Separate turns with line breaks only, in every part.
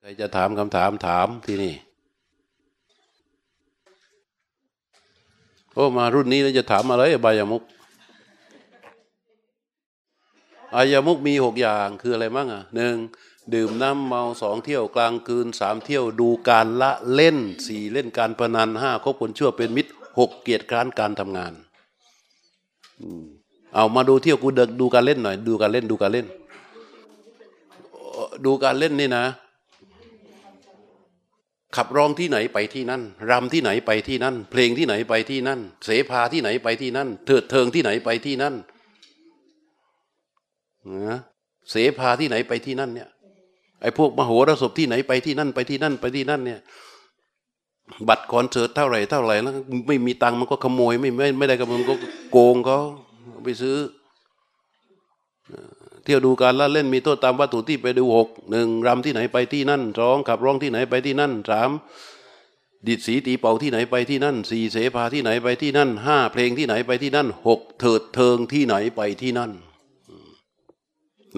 ใครจะถามคำถามถามที่นี่โอ้มารุ่นนี้แล้วจะถามอะไรอบายมุกอายามุกมีหกอย่างคืออะไรบ้างอะหนึ่งดื่มน้ำเมาสองเที่ยวกลางคืนสามเที่ยวดูการละเล่นสี่เล่นการพนันห้าคบคนชั่วเป็นมิตรหกเกียรติการการทำงานเอามาดูเที่ยวกูเดิกดูการเล่นหน่อย ดูการเล่นดูการเล่น ดูการเล่นนี่นะ ขับร้องที่ไหนไปที่นั่นรำที่ไหนไปที่นั่น เพลงที่ไหนไปที่นั่น เสภาที่ไหนไปที่นั่น เถิดเทิงที่ไหนไปที่นั่นนะเสภาที่ไหนไปที่นั่นเนี่ยไอ้พวกมโหรสพที่ไหนไปที่นั่นไปที่นั่นไปที่นั่นเนี่ย บัตรคอนเสิร์ตเท่าไหร่เท่าไหร่แล้วไม่มีตังค์มันก็ขโมยไม่ไม่ไม่ได้ขโมยมันก็โกงเขาไปซื้อ เที่ยวดูการละเล่นมีโทษตามวัตถุที่ไปดูหกหนึ่งรำที่ไหนไปที่นั่นสองขับร้องที่ไหนไปที่นั่นสามดิดสีตีเป่าที่ไหนไปที่นั่นสี่เสภาที่ไหนไปที่นั่นห้าเพลงที่ไหนไปที่นั่นหกเถิดเทิงที่ไหนไปที่นั่น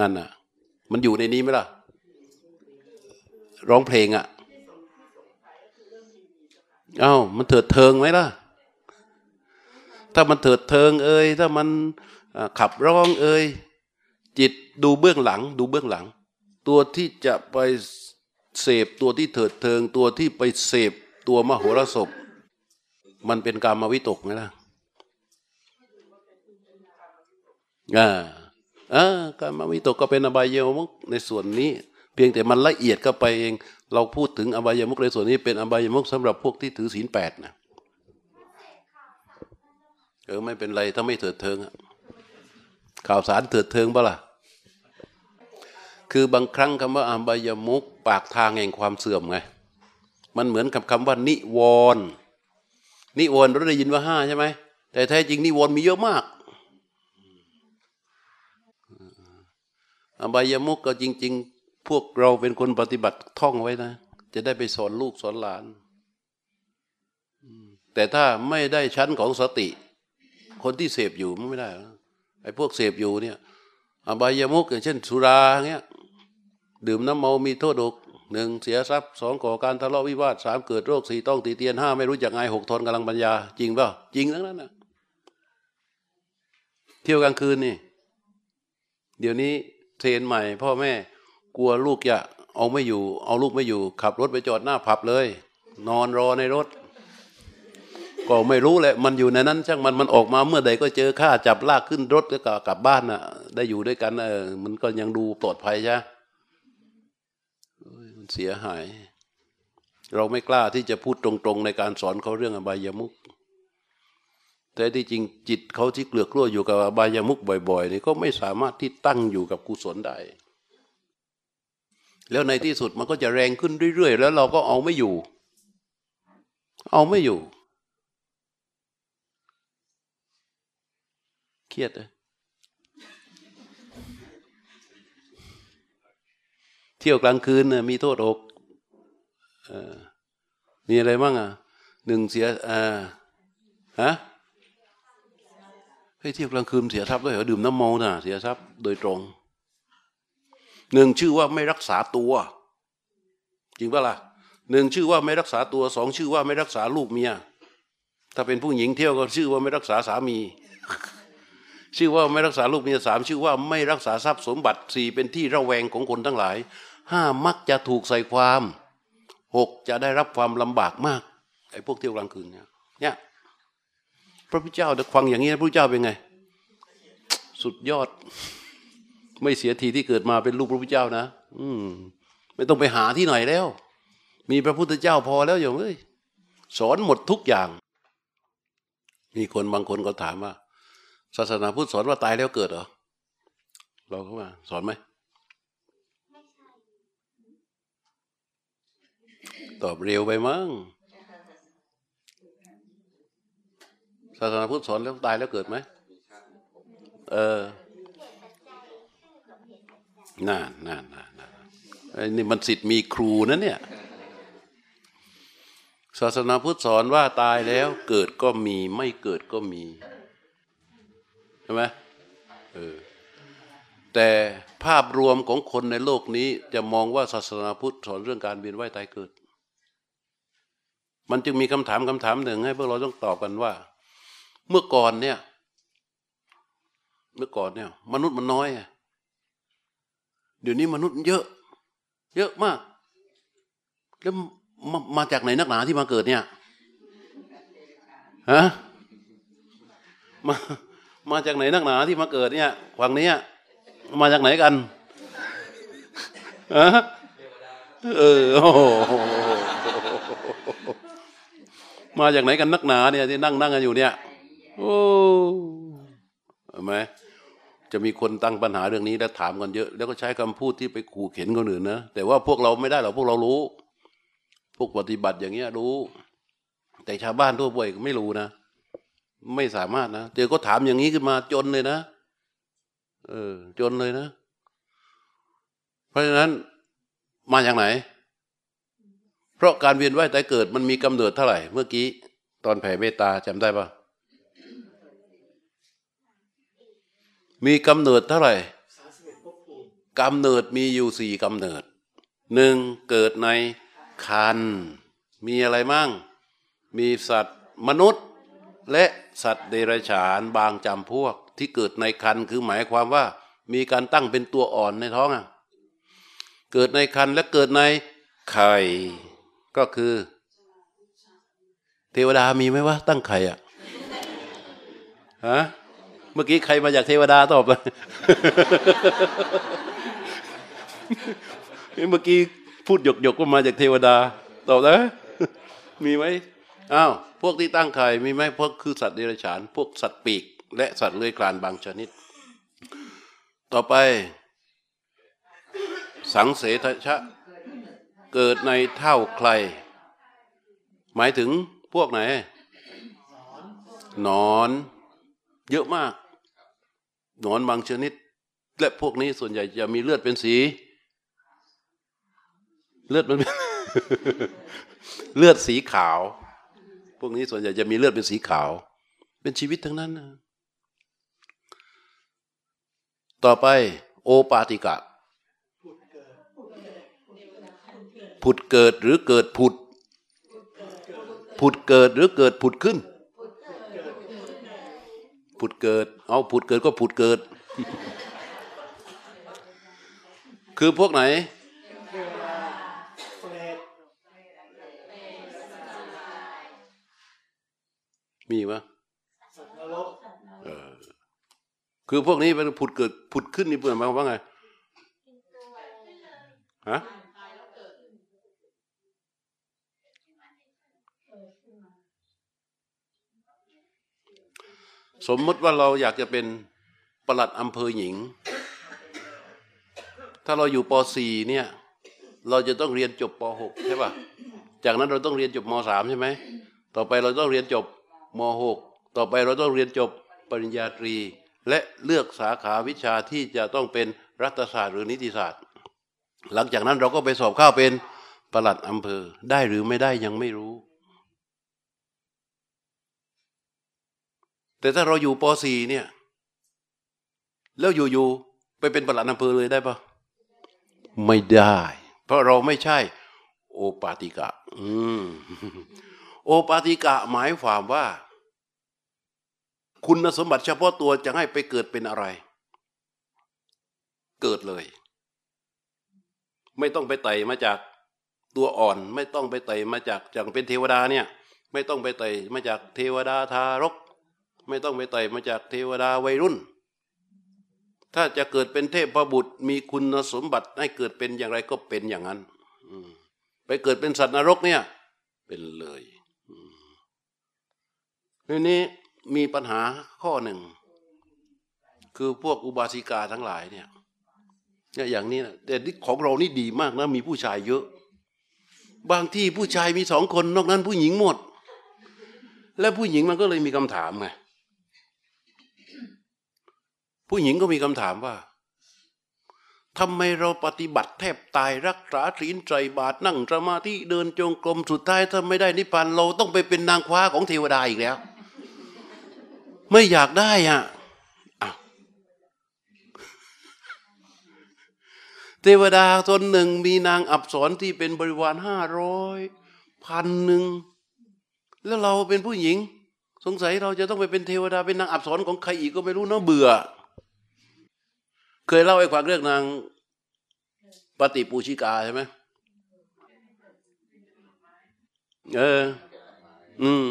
นั่นน่ะ มันอยู่ในนี้ไหมล่ะ ร้องเพลงอะเอา้ามันเถิดเทิงไหมล่ะ ถ้ามันเถิดเทิง เอ้ยถ้ามันขับร้องเอ้ย จิตดูเบื้องหลัง ดูเบื้องหลัง ตัวที่จะไปเสพตัวที่เถิดเทิง ตัวที่ไปเสพตัวมโหรสพมันเป็นกรรมวิตกไหมล่ะอ่าอ่าการมวิตกก็เป็นอบายยมุกในส่วนนี้ เพียงแต่มันละเอียดก็ไปเอง เราพูดถึงอบายมุกในส่วนนี้ เป็นอบายมุกสำหรับพวกที่ถือศีลแปดนะเออไม่เป็นไรถ้าไม่เถิดเทิง ข่าวสารเถิดเทิงปล่ะ คือบางครั้งคำว่าอบายมุกปากทางแห่งความเสื่อมไง มันเหมือนกับคำว่า นิวรณ์นิวรณ์เราได้ยินว่าห้าใช่ไหม แต่แท้จริงนิวรณ์มีเยอะมาก อบายมุกก็จริง ๆ พวกเราเป็นคนปฏิบัติท่องไว้นะ จะได้ไปสอนลูกสอนหลาน แต่ถ้าไม่ได้ชั้นของสติ คนที่เสพอยู่ไม่ได้ ไอ้พวกเสพอยู่เนี่ยอบายามุกอย่างเช่นสุราเงี้ยดื่มน้ำเมามีโทษอกหนึ่งเสียทรัพย์สองก่อการทะเลาะวิวาทสามเกิดโรคสี่ต้องตีเตียนห้าไม่รู้จักไงหกทนกำลังปัญญา จริงเปล่าจริงทั้งนั้นนะเที่ยวกลางคืนนี่ เดี๋ยวนี้เทรนใหม่ พ่อแม่กลัวลูกจะเอาไม่อยู่ เอาลูกไม่อยู่ ขับรถไปจอดหน้าผับเลย นอนรอในรถ ก็ไม่รู้แหละมันอยู่ในนั้นช่างมันมันออกมาเมื่อใดก็เจอข้าจับลากขึ้นรถก็กลับบ้านน่ะ ได้อยู่ด้วยกันเออมันก็ยังดูปลอดภัยใช่มันเสียหาย เราไม่กล้าที่จะพูดตรงๆในการสอนเขาเรื่องอบายามุกแต่ที่จริงจิตเขาที่เกลือกลัวอยู่กับอบายามุกบ่อย ๆ นี่ก็ไม่สามารถที่ตั้งอยู่กับกุศลได้ แล้วในที่สุดมันก็จะแรงขึ้นเรื่อยๆ แล้วเราก็เอาไม่อยู่ เอาไม่อยู่ เครียดเลยเที่ยวกลางคืนน่มีโทษอกมีอะไรบ้างอะหนึ่งเสียอ่าฮะให้ยเที่ยวกลางคืนเสียทรัพย์ด้วยเหรอดื่มน้ำเมาน่ะ เสียทรัพย์โดยตรงหนึ่งชื่อว่าไม่รักษาตัว จริงปะล่ะหนึ่งชื่อว่าไม่รักษาตัวสองชื่อว่าไม่รักษาลูกเมีย ถ้าเป็นผู้หญิงเที่ยวก็ชื่อว่าไม่รักษาสามี ชื่อว่าไม่รักษาลูกเมียสามชื่อว่าไม่รักษาทรัพย์สมบัติสี่เป็นที่ระแวงของคนทั้งหลายห้ามักจะถูกใส่ความหกจะได้รับความลำบากมากไอ้พวกเที่ยวกลางคืนเนี่ยเนี่ยพระพุทธเจ้าฟังอย่างนี้พระพุทธเจ้าเป็นไง สุดยอด ไม่เสียทีที่เกิดมาเป็นลูกพระพุทธเจ้านะ อืมไม่ต้องไปหาที่ไหนแล้ว มีพระพุทธเจ้าพอแล้วอย่างเอ้ยสอนหมดทุกอย่าง มีคนบางคนก็ถามว่า ศาสนาพุทธสอนว่าตายแล้วเกิดเหรอ เราเข้ามา สอนไหม ตอบเร็วไปมั้ง ศาสนาพุทธสอนแล้วตายแล้วเกิดไหม เออน่าน่าน่าน่าไอ้นี่มันสิทธิ์มีครูนะเนี่ย ศาสนาพุทธสอนว่าตายแล้วเกิดก็มี ไม่เกิดก็มี ช่ไหมเออแต่ภาพรวมของคนในโลกนี้จะมองว่าศาสนาพุทธสอนเรื่องการเวียนว่ายตายเกิด มันจึงมีคำถามคำถามหนึ่งให้พวกเราต้องตอบกันว่า เมื่อก่อนเนี่ย เมื่อก่อนเนี่ย มนุษย์มันน้อยเดี๋ยวนี้มนุษย์เยอะ เยอะมาก แล้วมามาจากไหนนักหนาที่มาเกิดเนี่ยฮะมา มาจากไหนนักหนาที่มาเกิดเนี่ยฝั่งนี้มาจากไหนกันฮะเออโอ้มาจากไหนกันนักหนาเนี่ยที่นั่งนั่งกันอยู่เนี่ย โอ้เห็นไหมจะมีคนตั้งปัญหาเรื่องนี้แล้วถามกันเยอะ แล้วก็ใช้คำพูดที่ไปขู่เข็นคนอื่นนะแต่ว่าพวกเราไม่ได้หรอกพวกเรารู้ พวกปฏิบัติอย่างเงี้ยรู้ แต่ชาวบ้านทั่วไปไม่รู้นะ ไม่สามารถนะเจอก็ถามอย่างนี้ขึ้นมาจนเลยนะเออ จนเลยนะ เพราะฉะนั้นมาจากไหน เพราะการเวียนว่ายตายเกิดมันมีกำเนิดเท่าไหร่ เมื่อกี้ ตอนแผ่เมตตาจำได้ปะมีกำเนิดเท่าไหร่กำเนิดมีอยู่สี่กำเนิดหนึ่งเกิดในคันมีอะไรมั่ง มีสัตว์มนุษย์ และสัตว์เดรัจฉานบางจำพวกที่เกิดในคันคือหมายความว่า มีการตั้งเป็นตัวอ่อนในท้องอะเกิดในคันและเกิดในไข่ ก็คือ เทวดามีไหมวะตั้งไข่อะฮะเมื่อกี้ใครมาจากเทวดาตอบเลยเมื่อกี้พูดหยกหยกก็มาจากเทวดา ตอบแล้วมีไหม อ้าวพวกที่ตั้งไข่มีไหมพวกคือสัตว์เดรัจฉาน พวกสัตว์ปีก และสัตว์เลื้อยคลานบางชนิด ต่อไป สังเสทชะ เกิดในเท่าใคร หมายถึงพวกไหนนอน เยอะมากหนอนบางชนิด และพวกนี้ส่วนใหญ่จะมีเลือดเป็นสี เลือดมันเลือดสีขาว พวกนี้ส่วนใหญ่จะมีเลือดเป็นสีขาว เป็นชีวิตทั้งนั้นนะต่อไป โอปาติกะ ผุดเกิดหรือเกิดผุด ผุดเกิดหรือเกิดผุดขึ้น ผุดเกิด เอาผุดเกิดก็ผุดเกิด คือพวกไหน มีปะเออคือพวกนี้มันผุดเกิดผุดขึ้นนี่เปล่าหมายความว่าไงฮะสมมติว่าเราอยากจะเป็นประหลัดอำเภอหญิง ถ้าเราอยู่ป .4 เนี่ย เราจะต้องเรียนจบป .6 ใช่ป่ะ จากนั้นเราต้องเรียนจบม .3 ใช่ไหม ต่อไปเราต้องเรียนจบ ม .6 ต่อไปเราต้องเรียนจบปริญญาตรี และเลือกสาขาวิชาที่จะต้องเป็นรัฐศาสตร์หรือนิติศาสตร์ หลังจากนั้นเราก็ไปสอบเข้าเป็นประหลัดอำเภอได้หรือไม่ได้ยังไม่รู้ แต่ถ้าเราอยู่ป .4 เนี่ย แล้วอยู่ๆไปเป็นประหลัดอำเภอเลยได้ปะไม่ได้ เพราะเราไม่ใช่ โอปาติกะ อืม โอปาติกะหมายความว่า คุณสมบัติเฉพาะตัวจะให้ไปเกิดเป็นอะไร เกิดเลย ไม่ต้องไปไต่มาจากตัวอ่อน ไม่ต้องไปไต่มาจากจากเป็นเทวดาเนี่ย ไม่ต้องไปไต่มาจากเทวดาทารก ไม่ต้องไปไต่มาจากเทวดาวัยรุ่น ถ้าจะเกิดเป็นเทพบุตรมีคุณสมบัติให้เกิดเป็นอย่างไรก็เป็นอย่างนั้นไปเกิดเป็นสัตว์นรกเนี่ย เป็นเลย ทีนี้มีปัญหาข้อหนึ่ง คือพวกอุบาสิกาทั้งหลายเนี่ยเนี่ยอย่างนี้นะแต่ของเรานี่ดีมากนะ มีผู้ชายเยอะ บางที่ผู้ชายมีสองคนนอกนั้นผู้หญิงหมด และผู้หญิงมันก็เลยมีคำถามไงผู้หญิงก็มีคำถามว่าทำไมเราปฏิบัติแทบตายรักษาศีลใจบาทนั่งสมาธิเดินจงกรมสุดท้ายถ้าไม่ได้นิพพานเราต้องไปเป็นนางคว้าของเทวดาอีกแล้ว ไม่อยากได้อะเทวดาตนหนึ่งมีนางอับสรที่เป็นบริวารห้าร้อยพันหนึ่งแล้วเราเป็นผู้หญิง สงสัยเราจะต้องไปเป็นเทวดาเป็นนางอับสรของใครอีกก็ไม่รู้เนาะเบื่อ เคยเล่าให้ฟังเรื่องนางปฏิปูชิกาใช่ไหมเออ อืม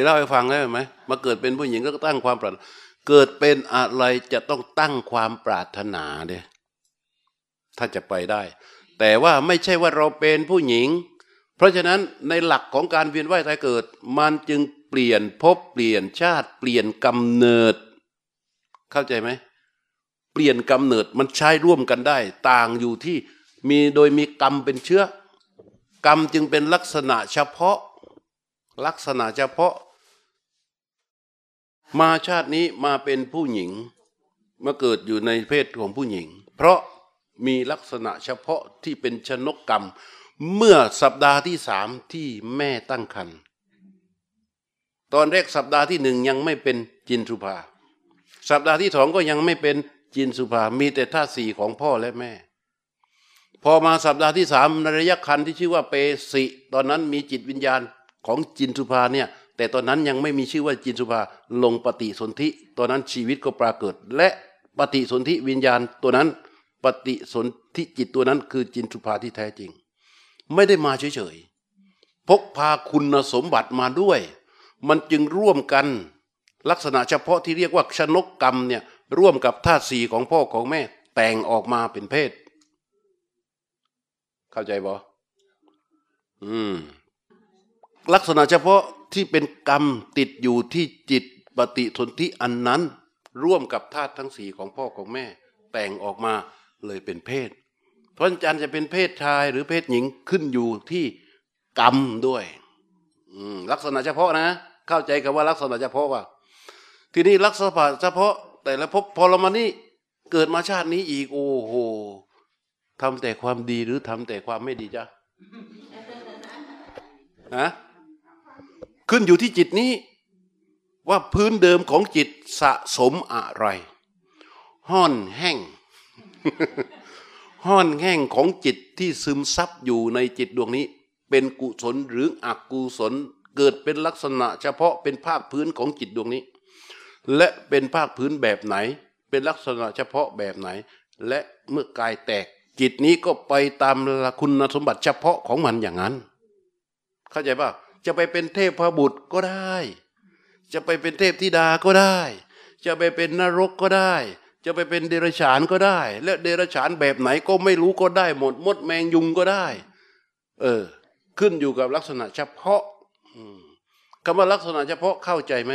ยเล่าให้ฟังได้ไหมมาเกิดเป็นผู้หญิงก็ตั้งความปรารถนาเกิดเป็นอะไรจะต้องตั้งความปรารถนาเด้ถ้าจะไปได้ แต่ว่าไม่ใช่ว่าเราเป็นผู้หญิง เพราะฉะนั้นในหลักของการเวียนว่ายตายเกิด มันจึงเปลี่ยนภพเปลี่ยนชาติ เปลี่ยนกำเนิด เข้าใจไหมเปลี่ยนกำเนิดมันใช้ร่วมกันได้ ต่างอยู่ที่มีโดยมีกรรมเป็นเชื้อกรรมจึงเป็นลักษณะเฉพาะ ลักษณะเฉพาะ มาชาตินี้มาเป็นผู้หญิง มาเกิดอยู่ในเพศของผู้หญิง เพราะมีลักษณะเฉพาะที่เป็นชนกกรรม เมื่อสัปดาห์ที่สามที่แม่ตั้งครรภ์ตอนแรกสัปดาห์ที่หนึ่งยังไม่เป็นจินสุภา สัปดาห์ที่สองก็ยังไม่เป็นจินสุภา มีแต่ท่าสี่ของพ่อและแม่ พอมาสัปดาห์ที่สามในระยะคันที่ชื่อว่าเปสิ ตอนนั้นมีจิตวิญญาณของจินสุภาเนี่ย แต่ตอนนั้นยังไม่มีชื่อว่าจินสุภาลงปฏิสนธิตอนนั้นชีวิตก็ปรากฏ และปฏิสนธิวิญญาณตัวนั้น ปฏิสนธิจิตตัวนั้น คือจินสุภาที่แท้จริง ไม่ได้มาเฉยๆพกพาคุณสมบัติมาด้วย มันจึงร่วมกันลักษณะเฉพาะที่เรียกว่าชนกกรรมเนี่ยร่วมกับธาตุสีของพ่อของแม่ แต่งออกมาเป็นเพศ เข้าใจบ่อืม ลักษณะเฉพาะที่เป็นกรรมติดอยู่ที่จิตปฏิสนธิอันนั้น ร่วมกับธาตุทั้งสี่ของพ่อของแม่ แต่งออกมาเลยเป็นเพศ เพราะจันจะเป็นเพศชายหรือเพศหญิงขึ้นอยู่ที่กรรมด้วยลักษณะเฉพาะนะ เข้าใจกับว่าลักษณะเฉพาะว่า ทีนี้ลักษณะเฉพาะ แต่ละพบพอเรามานี่เกิดมาชาตินี้อีกโอ้โหทำแต่ความดีหรือทำแต่ความไม่ดีจ้ะฮะ ขึ้นอยู่ที่จิตนี้ ว่าพื้นเดิมของจิตสะสมอะไรห่อนแห้งห้อนแห้งของจิตที่ซึมซับอยู่ในจิตดวงนี้ เป็นกุศลหรืออกุศลเกิดเป็นลักษณะ เฉพาะเป็นภาคพื้นของจิตดวงนี้ และเป็นภาคพื้นแบบไหน เป็นลักษณะเฉพาะแบบไหน และเมื่อกายแตก จิตนี้ก็ไปตามคุณสมบัติเฉพาะของมันอย่างนั้น เข้าใจป่ะ จะไปเป็นเทพพบุตรก็ได้ จะไปเป็นเทพธิดาก็ได้ จะไปเป็นนรกก็ได้ จะไปเป็นเดรัจฉานก็ได้ และเดรัจฉานแบบไหนก็ไม่รู้ก็ได้หมดมดแมงยุงก็ได้ เออ ขึ้นอยู่กับลักษณะเฉพาะคำว่าลักษณะเฉพาะเข้าใจไหม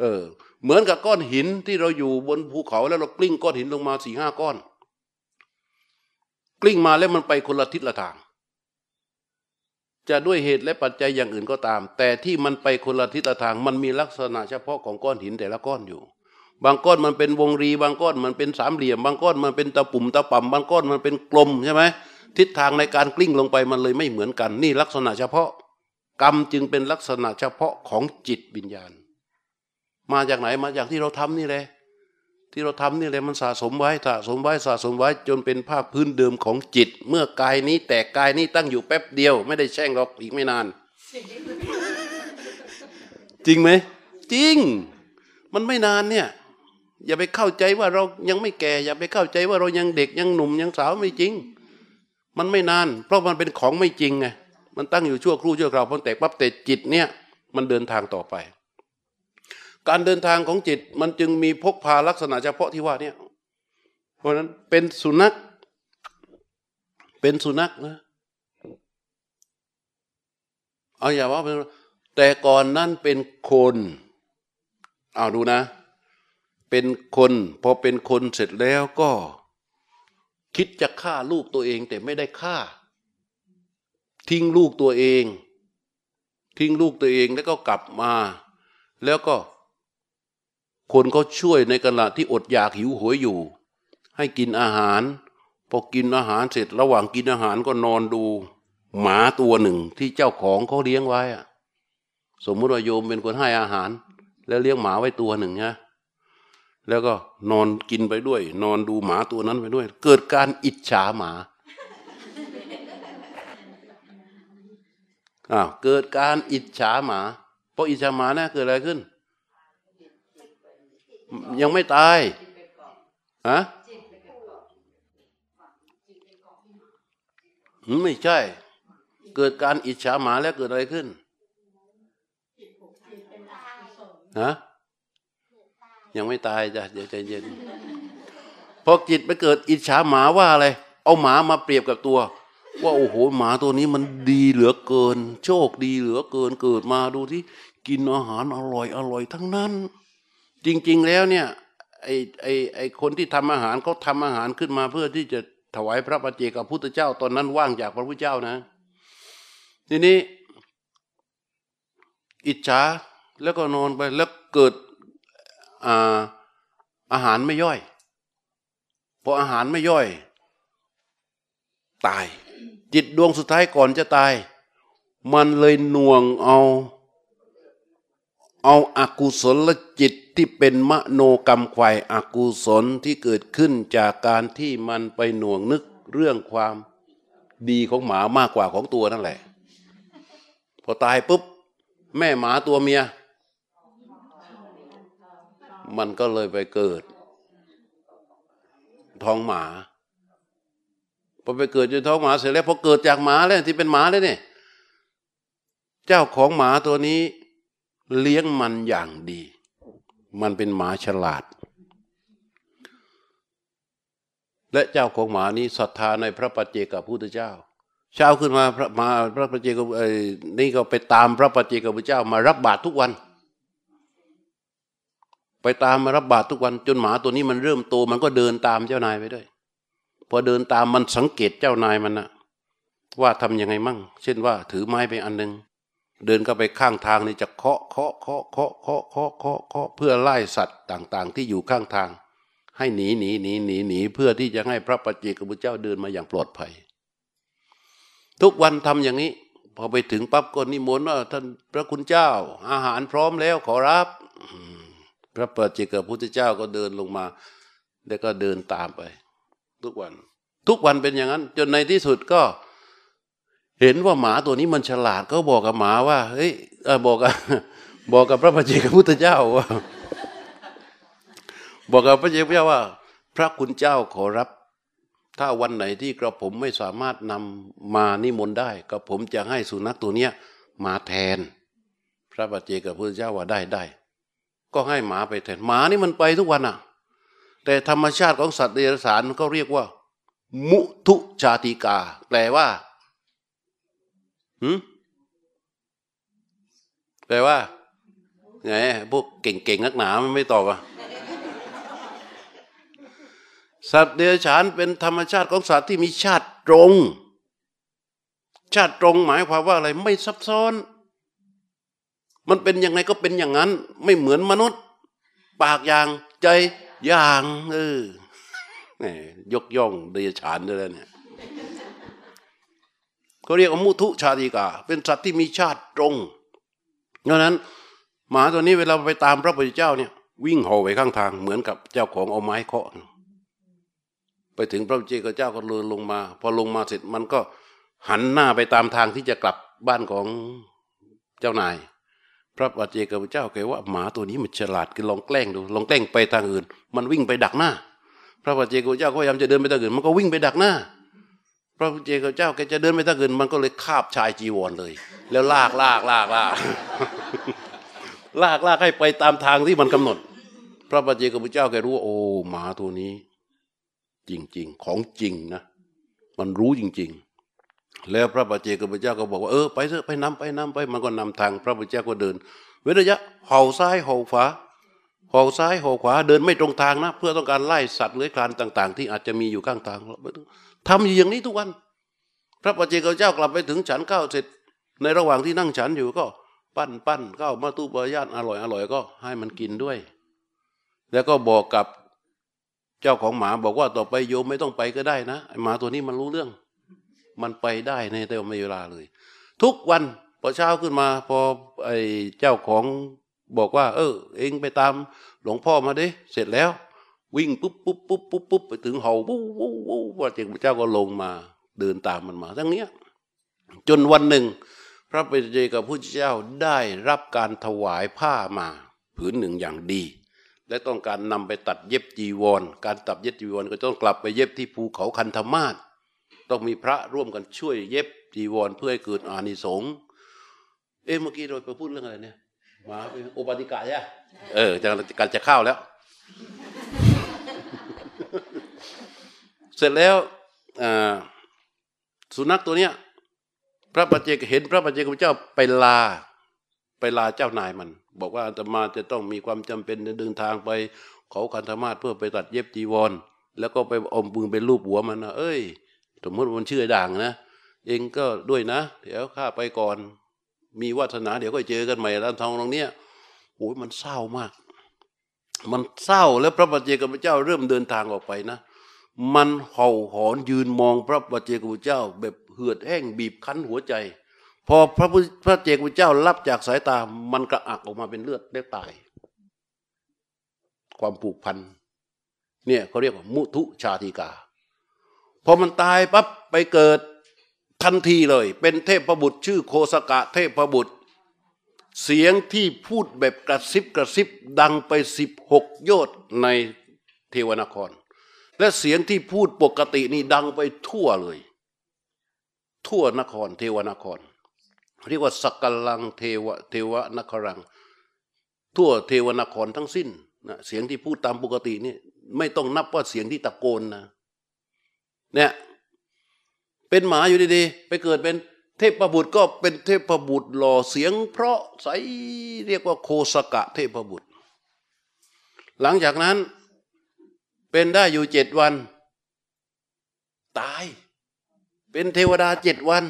เออ เหมือนกับก้อนหินที่เราอยู่บนภูเขาแล้วเรากลิ้งก้อนหินลงมาสี่ห้าก้อน กลิ้งมาแล้วมันไปคนละทิศละทาง จะด้วยเหตุและปัจจัยอย่างอื่นก็ตาม แต่ที่มันไปคนละทิศละทางมันมีลักษณะเฉพาะของก้อนหินแต่ละก้อนอยู่ บางก้อนมันเป็นวงรี บางก้อนมันเป็นสามเหลี่ยม บางก้อนมันเป็นตะปุ่มตะป่ำบางก้อนมันเป็นกลมใช่ไหมทิศทางในการกลิ้งลงไปมันเลยไม่เหมือนกัน นี่ลักษณะเฉพาะ กรรมจึงเป็นลักษณะเฉพาะของจิตวิญญาณ มาจากไหนมาจากที่เราทำนี่แหละ ที่เราทำนี่แหละมันสะสมไว้สะสมไว้สะสมไว้ จนเป็นภาคพื้นเดิมของจิต เมื่อกายนี้แต่กายนี้ตั้งอยู่แป๊บเดียว ไม่ได้แช่งหรอกอีกไม่นาน จริงไหมจริง มันไม่นานเนี่ยอย่าไปเข้าใจว่าเรายังไม่แก่ อย่าไปเข้าใจว่าเรายังเด็กยังหนุ่มยังสาวไม่จริง มันไม่นาน เพราะมันเป็นของไม่จริงไงมันตั้งอยู่ชั่วครู่ชั่วคราวพอแตกปั๊บแต่จิตเนี่ย มันเดินทางต่อไป การเดินทางของจิตมันจึงมีพกพาลักษณะเฉพาะที่ว่าเนี่ยเพราะนั้นเป็นสุนัข เป็นสุนัขนะเอาอย่าว่าเป็นแต่ก่อนนั้นเป็นคนเอาดูนะ เป็นคนพอเป็นคนเสร็จแล้วก็ คิดจะฆ่าลูกตัวเองแต่ไม่ได้ฆ่า ทิ้งลูกตัวเอง ทิ้งลูกตัวเองแล้วก็กลับมา แล้วก็ คนเขาช่วยในขณะที่อดอยากหิวโหยอยู่ ให้กินอาหาร พอกินอาหารเสร็จระหว่างกินอาหารก็นอนดู หมาตัวหนึ่งที่เจ้าของเขาเลี้ยงไว้อะสมมติว่าโยมเป็นคนให้อาหาร แล้วเลี้ยงหมาไว้ตัวหนึ่งนะแล้วก็นอนกินไปด้วย นอนดูหมาตัวนั้นไปด้วย เกิดการอิจฉาหมาอ้าวเกิดการอิจฉาหมาเพราะอิจฉาหมานะเกิดอะไรขึ้น ยังไม่ตายฮะไม่ใช่ เกิดการอิจฉาหมาแล้วเกิดอะไรขึ้นฮะยังไม่ตายจ้ะเดี๋ยวใจเย็นพอจิตไปเกิดอิจฉาหมาว่าอะไร เอาหมามาเปรียบกับตัว ว่าโอ้โหหมาตัวนี้มันดีเหลือเกิน โชคดีเหลือเกินเกิดมาดูที่กินอาหารอร่อยอร่อยทั้งนั้น จริง ๆ แล้วเนี่ยไอไอไอคนที่ทำอาหารเขาทาอาหารขึ้นมาเพื่อที่จะถวายพระปัจเจกับพุทธเจ้าตอนนั้นว่างจากพระพุทธเจ้านะ ทีนี้ อิจฉาแล้วก็นอนไปแล้วเกิดอาอาหารไม่ย่อยพออาหารไม่ย่อย ตาย จิตดวงสุดท้ายก่อนจะตาย มันเลยน่วงเอา เอาอากุศลจิตที่เป็นมโนกรรมควายอากุศลที่เกิดขึ้นจากการที่มันไปหน่วงนึกเรื่องความดีของหมามากกว่าของตัวนั่นแหละ พอตายปุ๊บ แม่หมาตัวเมีย มันก็เลยไปเกิด ท้องหมาพอไปเกิดในท้องหมาเสร็จแล้วพอเกิดจากหมาแล้วที่เป็นหมาแล้วเนี่ย เจ้าของหมาตัวนี้ เลี้ยงมันอย่างดี มันเป็นหมาฉลาด และเจ้าของหมานี้ศรัทธาในพระปัจเจกพุทธเจ้า เช้าขึ้นมาพระมาพระปัจเจกนี่ก็ไปตามพระปัจเจกพุทธเจ้ามารับบาตรทุกวัน ไปตามมารับบาตรทุกวันจนหมาตัวนี้มันเริ่มโตมันก็เดินตามเจ้านายไปด้วยพอเดินตามมันสังเกตเจ้านายมันนะว่าทํำยังไงมั่ง เช่นว่า ถือไม้ไปอันหนึ่ง เดินก็ไปข้างทางนี่จะเคาะเคาะเคาะเคาะเคาะเคาะเคาะเคาะเพื่อไล่สัตว์ต่างๆ ที่อยู่ข้างทาง ให้หนีหนีหนีหนีหนีเพื่อที่จะให้พระปัจเจกพุทธเจ้าเดินมาอย่างปลอดภัย ทุกวันทำอย่างนี้ พอไปถึงปั๊บก็นิมนต์ว่าท่านพระคุณเจ้า อาหารพร้อมแล้วขอรับพระปัจเจกพุทธเจ้าก็เดินลงมา แล้วก็เดินตามไป ทุกวัน ทุกวันเป็นอย่างนั้น จนในที่สุดก็ เห็นว่าหมาตัวนี้มันฉลาดก็บอกกับหมาว่า เฮ้ยบอกกับบอกกับพระปัจเจกพุทธเจ้าว่า บอกกับพระเจ้าว่า พระคุณเจ้าขอรับ ถ้าวันไหนที่กระผมไม่สามารถนำมานิมนต์ได้กระผมจะให้สุนัขตัวเนี้ยมาแทน พระปัจเจกพุทธเจ้าว่าได้ได้ก็ให้หมาไปแทนหมานี่มันไปทุกวันอะ แต่ธรรมชาติของสัตว์เดรัจฉานเขาเรียกว่า มุทุชาติกา แปลว่า หืมแปลว่าไงพวกเก่งๆนักหนามันไม่ตอบอะสัตว์เดรัจฉานเป็นธรรมชาติของสัตว์ที่มีชาติตรง ชาติตรงหมายความว่าอะไรไม่ซับซ้อน มันเป็นยังไงก็เป็นอย่างนั้น ไม่เหมือนมนุษย์ ปากอย่างใจอย่างเออยกย่องเดชฉานด้วยเนี่ย เขาเรียกว่ามุทุชาติกา เป็นสัตว์ที่มีชาติตรงดังนั้นหมาตัวนี้เวลาไปตามพระพุทธเจ้าเนี่ย วิ่งห่อไปข้างทางเหมือนกับเจ้าของเอาไม้เคาะไปถึงพระเจ้าเจ้าก็เดินลงมา พอลงมาเสร็จมันก็หันหน้าไปตามทางที่จะกลับบ้านของเจ้านาย พระปัจเจกพุทธเจ้าแกว่าหมาตัวนี้มันฉลาดก็ลองแกล้งดู ลองแกล้งไปทางอื่น มันวิ่งไปดักหน้า พระปัจเจกพุทธเจ้าก็พยายามจะเดินไปทางอื่น มันก็วิ่งไปดักหน้า พระปัจเจกพุทธเจ้าแกจะเดินไปทางอื่นมันก็เลยคาบชายจีวรเลย แล้วลากลากลากลากลากลากให้ไปตามทางที่มันกำหนด พระปัจเจกพุทธเจ้าแกรู้ว่าโอ้หมาตัวนี้ จริง ๆ ของจริงนะมันรู้จริง ๆ แล้วพระปัจเจกพุทธเจ้าก็บอกว่าเออไปเถอะไปนำไปนำไปมันก็นำทาง พระพุทธเจ้าก็เดิน เว้นระยะเห่าซ้ายเห่าขวาเห่าซ้ายเห่าขวาเดินไม่ตรงทางนะ เพื่อต้องการไล่สัตว์เลื้อยคลานต่าง ๆ ที่อาจจะมีอยู่ข้างทาง ทำอย่างนี้ทุกวัน พระปัจเจกเจ้ากลับไปถึงฉันข้าวเสร็จ ในระหว่างที่นั่งฉันอยู่ก็ ปั้นปั้นข้าวมาตู้ปยาตอร่อยอร่อยก็ให้มันกินด้วย แล้วก็บอกกับเจ้าของหมาบอกว่าต่อไปโยมไม่ต้องไปก็ได้นะหมาตัวนี้มันรู้เรื่อง มันไปได้ในแต่ไม่เวลาเลย ทุกวันพอเช้าขึ้นมาพอไอ้เจ้าของบอกว่า เออ เองไปตามหลวงพ่อมาดิเสร็จแล้ว วิ่งปุ๊บปุ๊บปุ๊บปุ๊บปุ๊บไปถึงเห่าปุ๊บปุ๊บปุ๊บพระเจ้าพระเจ้าก็ลงมาเดินตามมันมา ทั้งเนี้ย จนวันหนึ่ง พระปัจเจกับพระเจ้าได้รับการถวายผ้ามา ผืนหนึ่งอย่างดี และต้องการนำไปตัดเย็บจีวร การตัดเย็บจีวรก็ต้องกลับไปเย็บที่ภูเขาคันธมาศต้องมีพระร่วมกันช่วยเย็บจีวรเพื่อให้เกิดอานิสงส์เอ๊ะเมื่อกี้เราไปพูดเรื่องอะไรเนี่ยมาอุปติกะใช่เออจะการจะเข้าแล้ว เสร็จแล้วสุนัขตัวเนี้ยพระปัจเจกเห็นพระปัจเจกพระเจ้าไปลา ไปลาเจ้านายมัน บอกว่าอาตมาจะต้องมีความจำเป็นเดินทางไปเขาคันธมาศเพื่อไปตัดเย็บจีวร แล้วก็ไปอมปืนเป็นรูปหัวมันนะเอ้ย สมมติมันชื่อด่างนะเองก็ด้วยนะ เดี๋ยวข้าไปก่อน มีวาสนาเดี๋ยวก็เจอกันใหม่ร้านทองตรงเนี้ยโอ้ยมันเศร้ามาก มันเศร้าแล้วพระปัจเจกพระเจ้าเริ่มเดินทางออกไปนะ มันเห่าหอนยืนมองพระปัจเจกพระเจ้า แบบเหือดแห้งบีบคั้นหัวใจ พอพระพระเจกพระเจ้ารับจากสายตา มันกระอักออกมาเป็นเลือดได้ตาย ความผูกพันเนี่ยเขาเรียกว่ามุทุชาติกาพอมันตายปั๊บไปเกิดทันทีเลย เป็นเทพประบุตรชื่อโคสกะเทพบุตร เสียงที่พูดแบบกระซิบกระซิบดังไปสิบหกโยชน์ในเทวนคร และเสียงที่พูดปกตินี่ดังไปทั่วเลย ทั่วนคร เทวนคร เรียกว่าสักลังเทวเทวนครัง ทั่วเทวนครทั้งสิ้นนะเสียงที่พูดตามปกตินี่ไม่ต้องนับว่าเสียงที่ตะโกนนะเนี่ยเป็นหมาอยู่ดีๆ ไปเกิดเป็นเทพบุตรก็เป็นเทพบุตรหล่อเสียง เพราะใสเรียกว่าโคสกะเทพบุตร หลังจากนั้น เป็นได้อยู่เจ็ดวัน ตาย เป็นเทวดาเจ็ดวัน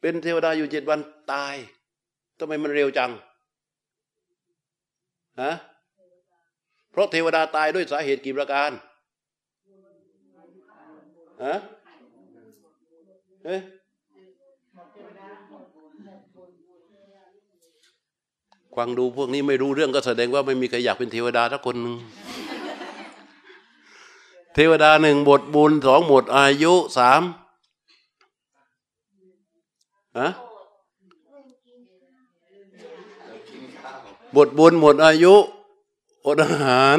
เป็นเทวดาอยู่เจ็ดวันตายทำไมมันเร็วจังฮะเพราะเทวดาตายด้วยสาเหตุกี่ประการฮะเอ๊ะ ฟังดูพวกนี้ไม่รู้เรื่องก็แสดงว่าไม่มีใครอยากเป็นเทวดาทักคนหนึ่งเทวดาหนึ่งบทบุญสองหมดอายุสามฮะบทบุญหมดอายุอดอาหาร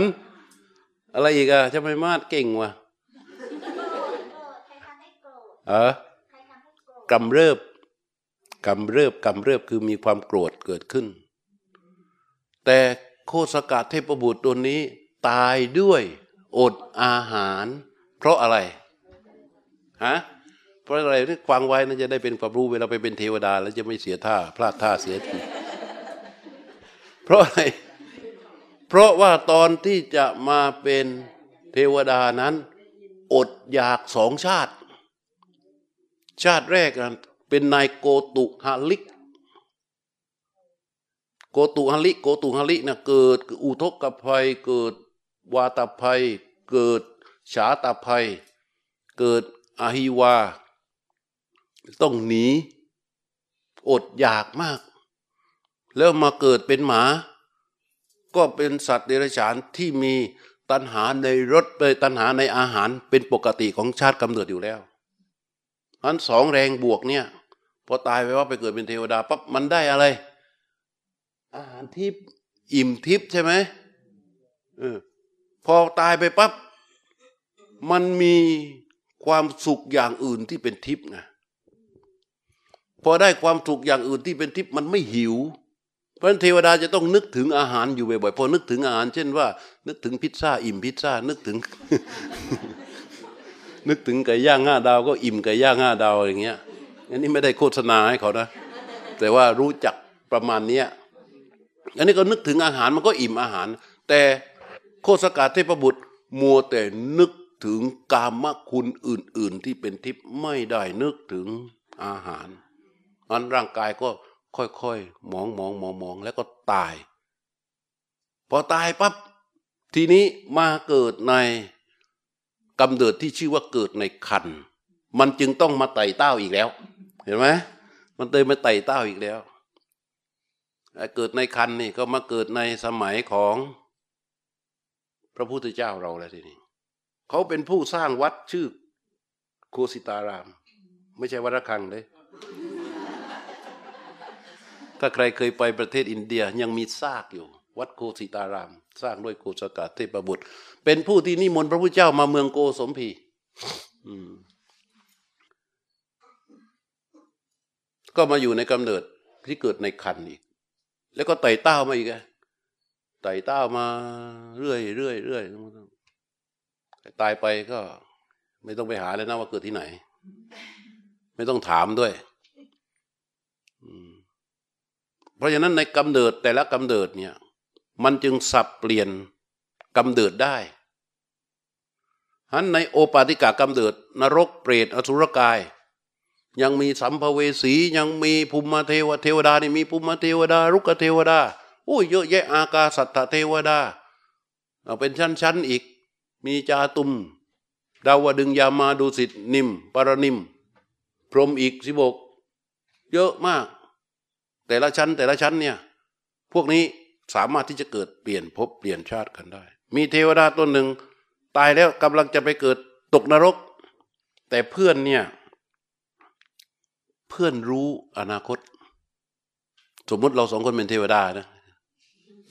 อะไรอีกอะจะไม่มาดเก่งวะเออกำเริบกำเริบกำเริบคือมีความโกรธเกิดขึ้น แต่โคสกาเทพบุตรตัวนี้ ตายด้วยอดอาหาร เพราะอะไรฮะเพราะอะไรที่ฟังไว้นะจะได้เป็นความรู้เวลาไปเป็นเทวดา แล้วจะไม่เสียท่า พลาดท่าเสียทีเพราะอะไร เพราะว่าตอนที่จะมาเป็นเทวดานั้น อดอยากสองชาติ ชาติแรกเป็นนายโกตุฮาลิก โกตุฮลิโกตุฮลิเนะเกิดอุทกภัย เกิดวาตภัย เกิดฉาตภัย เกิดอาหิวา ต้องหนี อดอยากมาก แล้วมาเกิดเป็นหมา ก็เป็นสัตว์เดรัจฉานที่มีตัณหาในรสเลยตัณหาในอาหารเป็นปกติของชาติกำเนิดอยู่แล้วอันสองแรงบวกเนี่ย พอตายไปว่าไปเกิดเป็นเทวดาปั๊บมันได้อะไร อาหารทิพย์อิ่มทิพย์ใช่ไหมออพอตายไปปั๊บมันมีความสุขอย่างอื่นที่เป็นทิพย์ไงพอได้ความสุขอย่างอื่นที่เป็นทิพย์มันไม่หิว เพราะเทวดาจะต้องนึกถึงอาหารอยู่บ่อยๆพอนึกถึงอาหาร เช่นว่า นึกถึงพิซซ่าอิ่มพิซซ่านึกถึง นึกถึงไก่ย่างห้าดาว ก็อิ่มไก่ย่างห้าดาวอย่างเงี้ยอันนี้ไม่ได้โฆษณาให้เขานะ แต่ว่ารู้จักประมาณเนี้ย อันนี้ก็นึกถึงอาหารมันก็อิ่มอาหาร แต่โคสกาเทพบุตรมัวแต่นึกถึงกามคุณอื่น ๆ ที่เป็นทิพย์ไม่ได้นึกถึงอาหารอันร่างกายก็ค่อยๆมองมองมองมองแล้วก็ตาย พอตายปั๊บทีนี้มาเกิดในกำเนิดที่ชื่อว่าเกิดในคัน มันจึงต้องมาไต่เต้าอีกแล้ว เห็นไหมมันเตยมาไต่เต้าอีกแล้ว เกิดในคันนี่ก็มาเกิดในสมัยของพระพุทธเจ้าเราแล้วทีนี้เขาเป็นผู้สร้างวัดชื่อโคสิตาราม ไม่ใช่วัดระฆังเลย ถ้าใครเคยไปประเทศอินเดียยังมีซากอยู่ วัดโคสิตาราม สร้างด้วยโกศกาเทพบุตร เป็นผู้ที่นิมนต์พระพุทธเจ้ามาเมืองโกสมพีก็มาอยู่ในกำเนิดที่เกิดในคันอีก แล้วก็ไต่เต้ามาอีกไต่เต้ามาเรื่อยเรื่อยเรื่อยตายไปก็ ไม่ต้องไปหาเลยนะว่าเกิดที่ไหน ไม่ต้องถามด้วยเพราะฉะนั้นในกำเนิดแต่ละกำเนิดเนี่ย มันจึงสับเปลี่ยนกำเนิดได้ฮันในโอปาติกากำเนิด นรกเปรตอสุรกาย ยังมีสัมภเวสียังมีภูมิเทวเทวดานี่มีภูมิเทวดา รุกเทวดาโอ้ยเยอะแยะอากาสัตถเทวดาเอาเป็นชั้นๆอีก มีจาตุมดาวดึงยามาดูสิทนิมปรนิม พรมอีกสิบก เยอะมาก แต่ละชั้นแต่ละชั้นเนี่ย พวกนี้สามารถที่จะเกิดเปลี่ยนภพเปลี่ยนชาติกันได้ มีเทวดาตัวหนึ่ง ตายแล้วกำลังจะไปเกิดตกนรก แต่เพื่อนเนี่ย เพื่อนรู้อนาคต สมมติเราสองคนเป็นเทวดานะ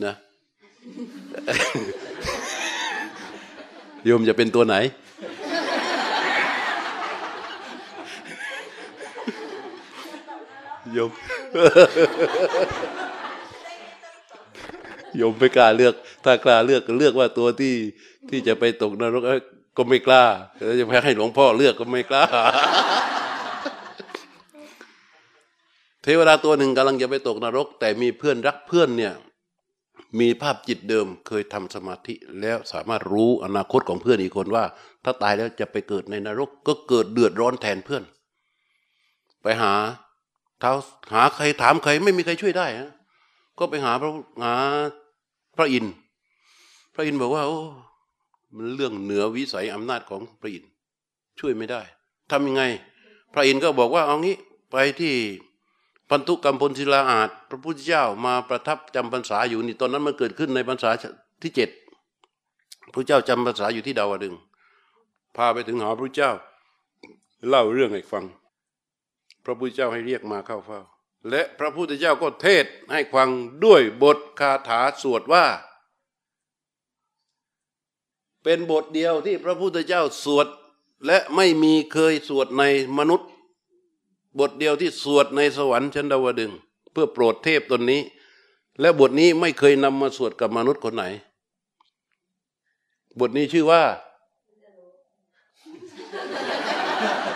นะโยมจะเป็นตัวไหน โยมโยมไม่กล้าเลือก ถ้ากล้าเลือกก็เลือกว่าตัวที่ที่จะไปตกนรกก็ไม่กล้าแล้วจะให้หลวงพ่อเลือกก็ไม่กล้า เทวดาตัวหนึ่งกำลังจะไปตกนรก แต่มีเพื่อนรักเพื่อนเนี่ยมีภาพจิตเดิมเคยทำสมาธิแล้วสามารถรู้อนาคตของเพื่อนอีกคนว่า ถ้าตายแล้วจะไปเกิดในนรก ก็เกิดเดือดร้อนแทนเพื่อน ไปหาท้าหาใครถามใครไม่มีใครช่วยได้ฮะก็ไปหาพระหาพระอินทร์พระอินทร์บอกว่าโอ้มันเรื่องเหนือวิสัยอำนาจของพระอินทร์ช่วยไม่ได้ทำยังไง พระอินทร์ก็บอกว่าเอางี้ไปที่ พันธุกรรมพลศิลาอาจพระพุทธเจ้ามาประทับจำพรรษาอยู่นี่ตอนนั้นมันเกิดขึ้นในพรรษาที่เจ็ดพระเจ้าจำพรรษาอยู่ที่ดาวดึงพาไปถึงหาพระเจ้า เล่าเรื่องให้ฟัง พระพุทธเจ้าให้เรียกมาเข้าเฝ้า และพระพุทธเจ้าก็เทศให้ฟังด้วยบทคาถาสวดว่า เป็นบทเดียวที่พระพุทธเจ้าสวดและไม่มีเคยสวดในมนุษย์ บทเดียวที่สวดในสวรรค์ชั้นดาวดึง เพื่อโปรดเทพตนนี้ และบทนี้ไม่เคยนำมาสวดกับมนุษย์คนไหน บทนี้ชื่อว่า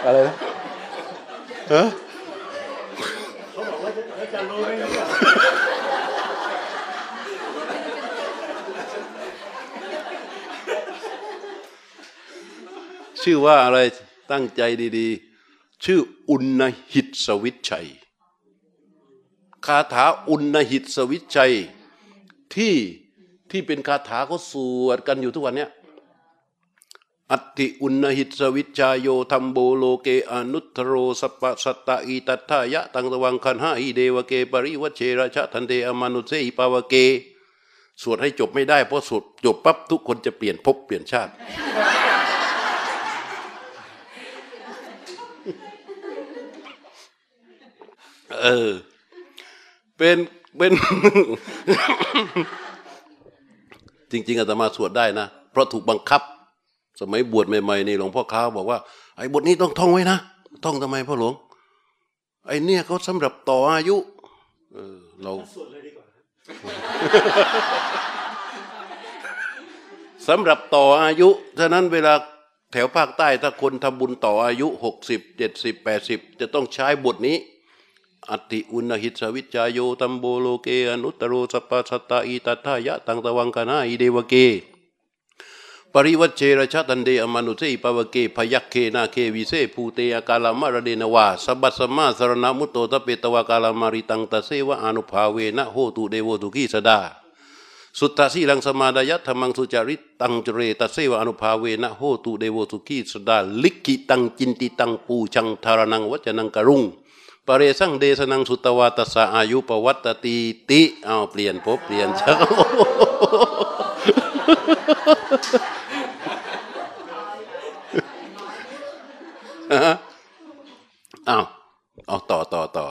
อะไรนะฮะเขาบอกว่าจะรู้ไหมชื่อว่าอะไรตั้งใจดี ๆ ชื่ออุณหิสสวิชัย คาถาอุณหิสสวิชัย ที่ที่เป็นคาถาเขาสวดกันอยู่ทุกวันเนี้ยอัตถิอุณหิสสะวิชะโยธัมโม โลเก อะนุตตะโรสัพพะสัตตะหิตัตถายะตังตวังคัณหาหิ เทวะเต ปะริวัชเชราชะทัณเฑ อะมะนุสเสหิปาวะเก สวดให้จบไม่ได้เพราะสวดจบปั๊บทุกคนจะเปลี่ยนภพเปลี่ยนชาติ เออ เป็นเป็นจริง ๆอาตมาสวดได้นะ เพราะถูกบังคับ สมัยบวชใหม่ๆนี่หลวงพ่อค้าบอกว่าไอ้บทนี้ต้องท่องไว้นะท่องทำไมพ่อหลวง ไอ้เนี่ยเขาสำหรับต่ออายุ เออ เราสำหรับต่ออายุฉะนั้นเวลาแถวภาคใต้ถ้าคนทำบุญต่ออายุหกสิบเจ็ดสิบแปดสิบจะต้องใช้บทนี้ อัตถิอุณหิสสะวิชะโย ธัมโม โลเก อะนุตตะโร สัพพะสัตตะหิตัตถายะตังตวัง คัณหาหิเทวะเต ปะริวัชเช ราชะทัณเฑ อะมะนุสเสหิ ปาวะเก พะยัคเฆ นาเควิเส ภูเต อะกาละมะระเณนะ วาสัพพัสมา มะระณา มุตโต ฐะเปตวากาละมาริตัง ตัสเสวะ อานุภาเวนะโหตุเทโว สุขีสะทาสุทธะสีลัง สะมาทายะธัมมังสุจะริตัง จะเร ตัสเสวะ อานุภาเวนะโหตุเทโว สุขีสะทาลิกขิตังจินติตังปูชังธาระณัง วาจะนัง คะรุง ปเรสังเดสนังสุตวาตสะอายุปวัตติติเอาเปลี่ยนภพเปลี่ยนชาติอ้าเอาต่อต่อต่อ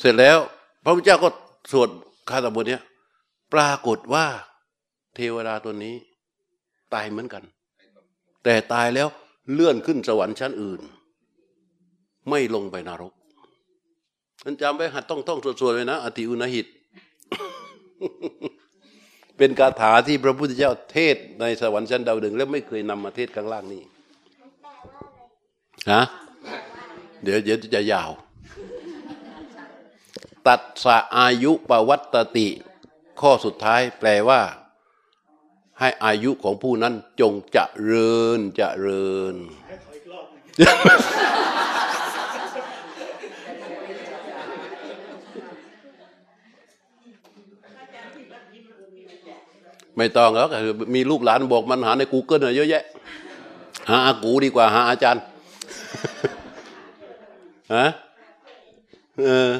เสร็จแล้ว พระพุทธเจ้าก็สวดคาถาบทเนี้ยปรากฏว่า เทวดาตัวนี้ ตายเหมือนกัน แต่ตายแล้วเลื่อนขึ้นสวรรค์ชั้นอื่น ไม่ลงไปนรก มันจำไว้หัดต้องต้องสวดๆไว้นะอติอุณหิต เป็นคาถาที่พระพุทธเจ้าเทศในสวรรค์ชั้นดาวดึง แล้วไม่เคยนำมาเทศข้างล่างนี่ฮะเดี๋ยวเดี๋ยวจะยาว ตัดสะอายุปวัตติ ข้อสุดท้ายแปลว่า ให้อายุของผู้นั้นจงจะเริญจะเริญ ไม่ต้องแล้วมีลูกหลานบอกมันหาใน Google เยอะแยะ หาอากูดีกว่าหาอาจารย์ฮะเออ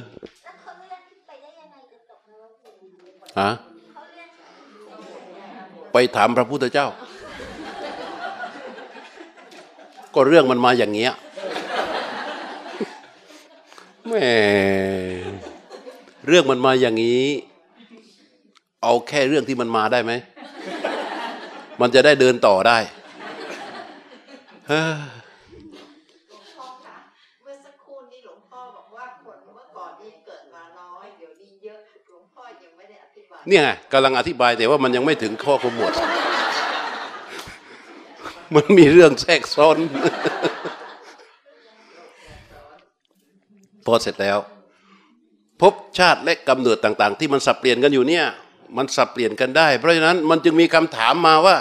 ฮะไปถามพระพุทธเจ้า ก็เรื่องมันมาอย่างเงี้ยแม่เรื่องมันมาอย่างนี้ เอาแค่เรื่องที่มันมาได้ไหม มันจะได้เดินต่อได้เฮ้อ
พ่อคะเมื่อสักครู่นี้หลวงพ่อบอกว่าคนเมื่อก่อนนี้เกิดมาน้อยเดี๋ยวนี้เยอะหลวงพ่อยังไม่ได้อธิบาย
เนี่ยไงกำลังอธิบายแต่ว่ามันยังไม่ถึงข้อขมวด มันมีเรื่องแทรกซ้อน พอเสร็จแล้วภพชาติและกำเนิดต่าง ๆ ที่มันสับเปลี่ยนกันอยู่เนี่ย มันสับเปลี่ยนกันได้ เพราะฉะนั้นมันจึงมีคำถามมาว่า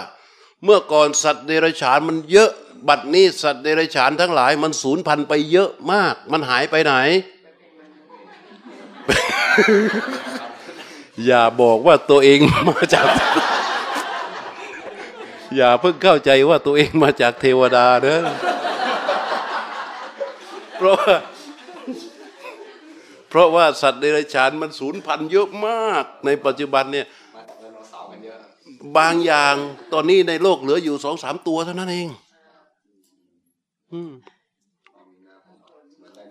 เมื่อก่อนสัตว์เดรัจฉานมันเยอะ บัดนี้สัตว์เดรัจฉานทั้งหลาย มันสูญพันธุ์ไปเยอะมาก มันหายไปไหน อย่าบอกว่าตัวเองมาจากอย่าเพิ่งเข้าใจว่าตัวเองมาจากเทวดาเนอะเพราะว่า เพราะว่าสัตว์เดรัจฉานมันสูญพันธุ์เยอะมาก ในปัจจุบันเนี่ยบางอย่างตอนนี้ในโลกเหลืออยู่สองสามตัวเท่านั้นเองอ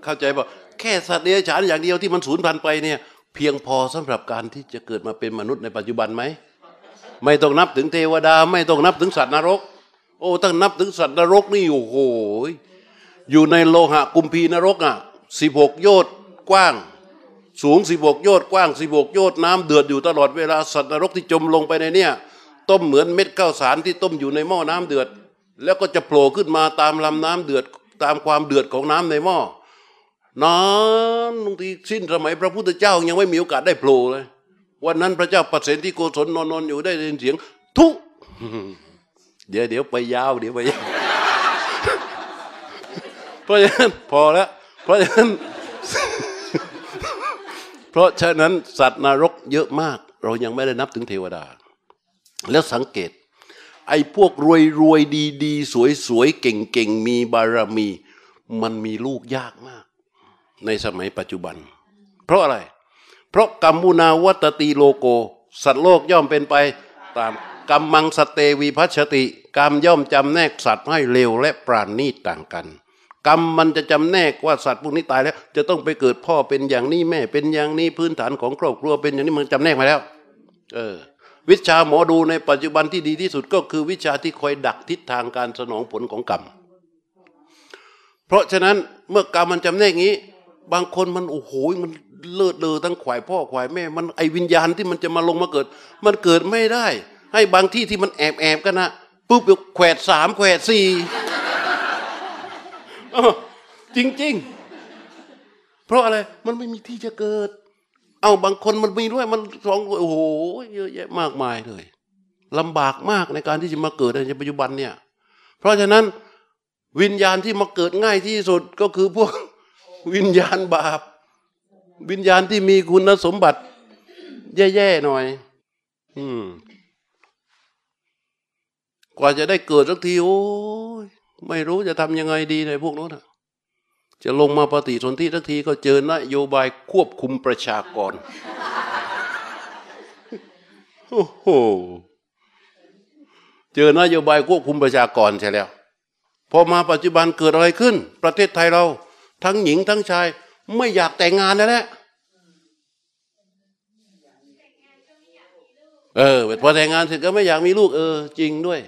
เข้าใจป่ะแค่สัตว์เดรัจฉานอย่างเดียวที่มันสูญพันธุ์ไปเนี่ย เพียงพอสำหรับการที่จะเกิดมาเป็นมนุษย์ในปัจจุบันไหมไม่ต้องนับถึงเทวดา ไม่ต้องนับถึงสัตว์นรก โอ้ตั้งนับถึงสัตว์นรกนี่โอ้โหอยู่ในโลหะกุมพีนรกอะสิบหกโยชน์กว้าง สูงสิบกโยชน์กว้างสิบกโยชน์น้ำเดือดอยู่ตลอดเวลาสัตว์นรกที่จมลงไปในเนี่ย ต้มเหมือนเม็ดข้าวสารที่ต้มอยู่ในหม้อน้ำเดือด แล้วก็จะโผล่ขึ้นมาตามลำน้ำเดือดตามความเดือดของน้ำในหม้อนานบางทีสิ้นสมัยพระพุทธเจ้ายังไม่มีโอกาสได้โผล่เลย วันนั้นพระเจ้าปเสนที่โกศลนอนนอนอยู่ได้ยินเสียง ทุเดี๋ยวเดี๋ยวไปยาวเดี๋ยวไปยาวเพราะฉะนั้นพอแล้วเพราะฉะนั้น เพราะฉะนั้นสัตว์นรกเยอะมาก เรายังไม่ได้นับถึงเทวดา แล้วสังเกต ไอ้พวกรวยรวยดีดีสวยสวยเก่งเก่งมีบารมี มันมีลูกยากมาก ในสมัยปัจจุบัน เพราะอะไร เพราะกรรมุนาวัตติโลโก สัตว์โลกย่อมเป็นไปตามกรรมังสเตวีพัชติ กรรมย่อมจำแนกสัตว์ให้เลวและปราณีตต่างกัน กรรมมันจะจำแนกว่าสัตว์พวกนี้ตายแล้ว จะต้องไปเกิดพ่อเป็นอย่างนี้แม่ เป็นอย่างนี้พื้นฐานของครอบครัวเป็นอย่างนี้มันจำแนกมาแล้ว เออ วิชาหมอดูในปัจจุบันที่ดีที่สุดก็คือวิชาที่คอยดักทิศทางการสนองผลของกรรม เพราะฉะนั้นเมื่อกรรมมันจำแนกงี้ บางคนมันโอ้โหมันเลิศเลอทั้งขวายพ่อขวายแม่ มันไอวิญญาณที่มันจะมาลงมาเกิด มันเกิดไม่ได้ ให้บางที่ที่มันแอบแอบกันนะปุ๊บเดี๋ยวแขวดสามแขวดสี่ อ้าวจริง ๆ เพราะอะไร มันไม่มีที่จะเกิด เอาบางคนมันมีด้วย มันสองโอ้โหเยอะแยะมากมายเลยลำบากมากในการที่จะมาเกิดในปัจจุบันเนี่ย เพราะฉะนั้น วิญญาณที่มาเกิดง่ายที่สุดก็คือพวกวิญญาณบาป วิญญาณที่มีคุณสมบัติ แย่ๆหน่อย อืม กว่าจะได้เกิดสักทีโอ้ ไม่รู้จะทำยังไงดีในพวกนั้นจะลงมาปฏิสนธิทักทีก็เจอนโยบายควบคุมประชากรโอ้โหเจอนโยบายควบคุมประชากรใช่แล้วพอมาปัจจุบันเกิดอะไรขึ้น ประเทศไทยเรา ทั้งหญิงทั้งชาย ไม่อยากแต่งงานแล้วแหละเออพอแต่งงานเสร็จก็ไม่อยากมีลูกเออ จริงด้วย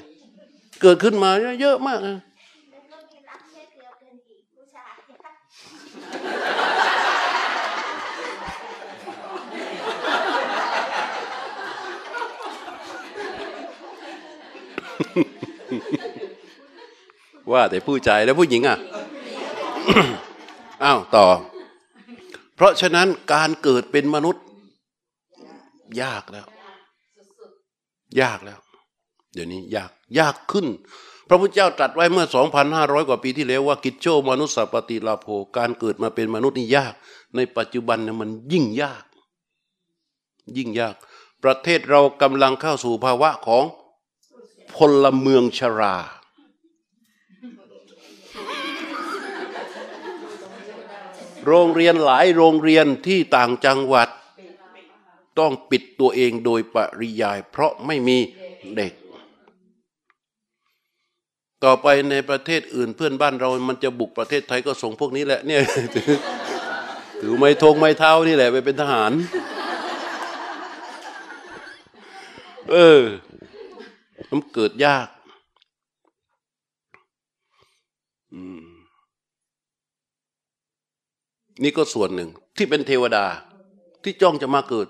เกิดขึ้นมาเยอะมากนะ
มีรักเชื่อเกลือเป็นอีกผู้ชายนะคะ
ว่าแต่ผู้ชายแล้วผู้หญิงอะอ้าวต่อ เพราะฉะนั้นการเกิดเป็นมนุษย์ ยากแล้ว ยากแล้ว เดี๋ยวนี้ยากยากขึ้น พระพุทธเจ้าตรัสไว้เมื่อ 2,500 กว่าปีที่แล้วว่ากิจโชมนุษย์สัพปติลาโภการเกิดมาเป็นมนุษย์นี่ยาก ในปัจจุบันเนี่ยมันยิ่งยาก ยิ่งยาก ประเทศเรากำลังเข้าสู่ภาวะของ พลเมืองชรา โรงเรียนหลายโรงเรียนที่ต่างจังหวัด ต้องปิดตัวเองโดยปริยาย เพราะไม่มีเด็ก ต่อไปในประเทศอื่นเพื่อนบ้านเรามันจะบุกประเทศไทยก็ส่งพวกนี้แหละเนี่ยถือไม้ทงไม้เท้านี่แหละไปเป็นทหาร เออ มันเกิดยาก อืม นี่ก็ส่วนหนึ่ง ที่เป็นเทวดา ที่จ้องจะมาเกิด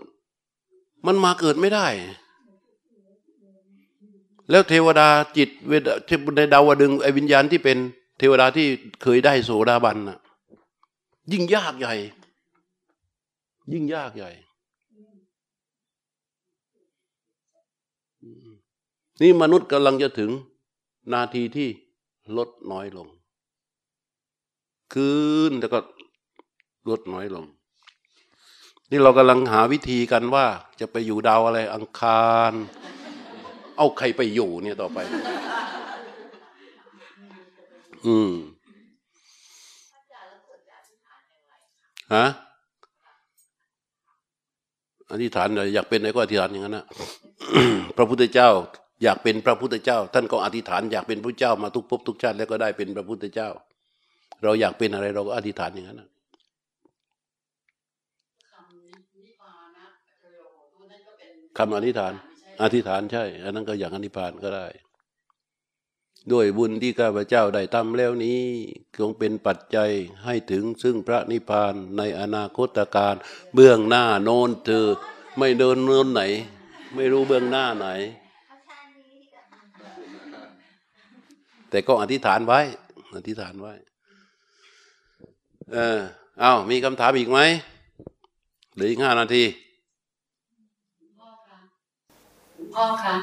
มันมาเกิดไม่ได้ แล้วเทวดาจิตเวดที่ในดาวดึงไอวิญญาณที่เป็นเทวดาที่เคยได้โสดาบันน่ะ ยิ่งยากใหญ่ ยิ่งยากใหญ่ นี่มนุษย์กำลังจะถึงนาทีที่ลดน้อยลง คืนแล้วก็ลดน้อยลง นี่เรากำลังหาวิธีกันว่า จะไปอยู่ดาวอะไรอังคาร เอาใครไปอยู่เนี่ยต่อไป อืมฮะอธิษฐานเลยอยากเป็นอะไรก็อธิษฐานอย่างนั้นนะพระพุทธเจ้า อยากเป็นพระพุทธเจ้า ท่านก็อธิษฐานอยากเป็นพระเจ้ามาทุกภพทุกชาติแล้วก็ได้เป็นพระพุทธเจ้า เราอยากเป็นอะไรเราก็อธิษฐานอย่างนั้นนะคำอธิษฐาน อธิษฐานใช่ อันนั้นก็อย่างอธิษฐานก็ได้ ด้วยบุญที่ข้าพเจ้าได้ทำแล้วนี้จงเป็นปัจจัยให้ถึงซึ่งพระนิพพานในอนาคตการเบื้องหน้าโน้นเธอไม่เดินโน้นไหน ไม่รู้เบื้องหน้าไหน
เอาชาตินี้ดีกว่า
แต่ก็อธิษฐานไว้ อธิษฐานไว้ เออเอามีคำถามอีกไหมเหลืออีกห้านาที
พ่อคะ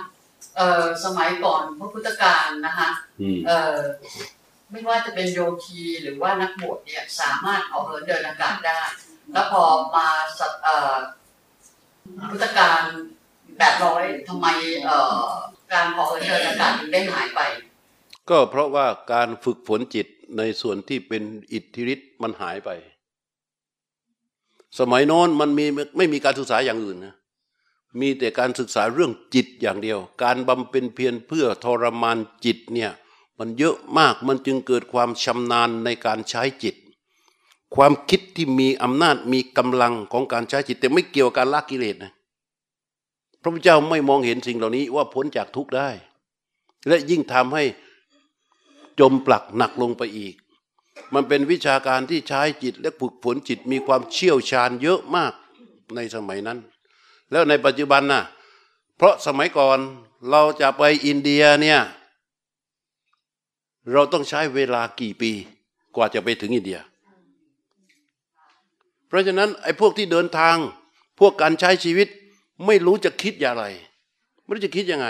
เอ่อสมัยก่อนพระพุทธการนะคะ
อืม
เอ่อไม่ว่าจะเป็นโยคีหรือว่านักบวชเนี่ยสามารถเอาเหินเดินอากาศได้ แล้วพอมาสัตเอ่อพุทธการแปดร้อยทำไมเอ่อการพอเหินเดินอากาศถึงได้หายไป
ก็เพราะว่าการฝึกฝนจิตในส่วนที่เป็นอิทธิฤทธิ์มันหายไป สมัยโน้นมันมีไม่มีการศึกษาอย่างอื่นนะมีแต่การศึกษาเรื่องจิตอย่างเดียว การบำเพ็ญเพียรเพื่อทรมานจิตเนี่ยมันเยอะมากมันจึงเกิดความชำนาญในการใช้จิต ความคิดที่มีอำนาจมีกำลังของการใช้จิต แต่ไม่เกี่ยวกับการละกิเลสนะพระพุทธเจ้าไม่มองเห็นสิ่งเหล่านี้ว่าพ้นจากทุกข์ได้ และยิ่งทำให้ จมปลักหนักลงไปอีก มันเป็นวิชาการที่ใช้จิตและฝึกฝนจิตมีความเชี่ยวชาญเยอะมากในสมัยนั้น แล้วในปัจจุบันน่ะเพราะสมัยก่อนเราจะไปอินเดียเนี่ยเราต้องใช้เวลากี่ปีกว่าจะไปถึงอินเดีย เพราะฉะนั้นไอ้พวกที่เดินทาง พวกการใช้ชีวิตไม่รู้จะคิดอย่างไร ไม่รู้จะคิดยังไง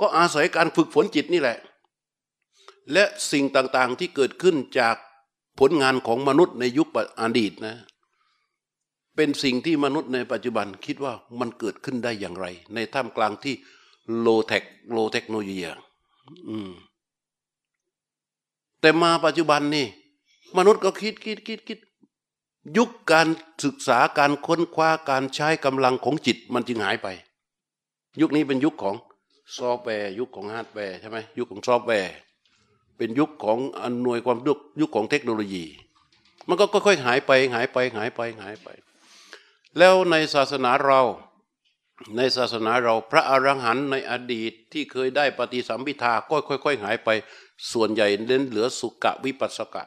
ก็อาศัยการฝึกฝนจิตนี่แหละ และสิ่งต่างๆที่เกิดขึ้นจากผลงานของมนุษย์ในยุคอดีตนะ เป็นสิ่งที่มนุษย์ในปัจจุบันคิดว่ามันเกิดขึ้นได้อย่างไร ในท่ามกลางที่ low tech low เทคโนโลยีอืมแต่มาปัจจุบันนี่ มนุษย์ก็คิดคิดคิดคิดยุคการศึกษาการค้นคว้าการใช้กำลังของจิตมันจึงหายไป ยุคนี้เป็นยุคของซอฟต์แวร์ ยุคของฮาร์ดแวร์ใช่ไหมยุคของซอฟต์แวร์ เป็นยุคของอำนวยความยุคยุคของเทคโนโลยี มันก็ค่อยๆหายไปหายไปหายไปหายไป แล้วในศาสนาเราในศาสนาเราพระอรหันต์ในอดีตที่เคยได้ปฏิสัมพิทาก็ค่อย ๆ หายไป ส่วนใหญ่เน้นเหลือสุกะวิปัสสกะ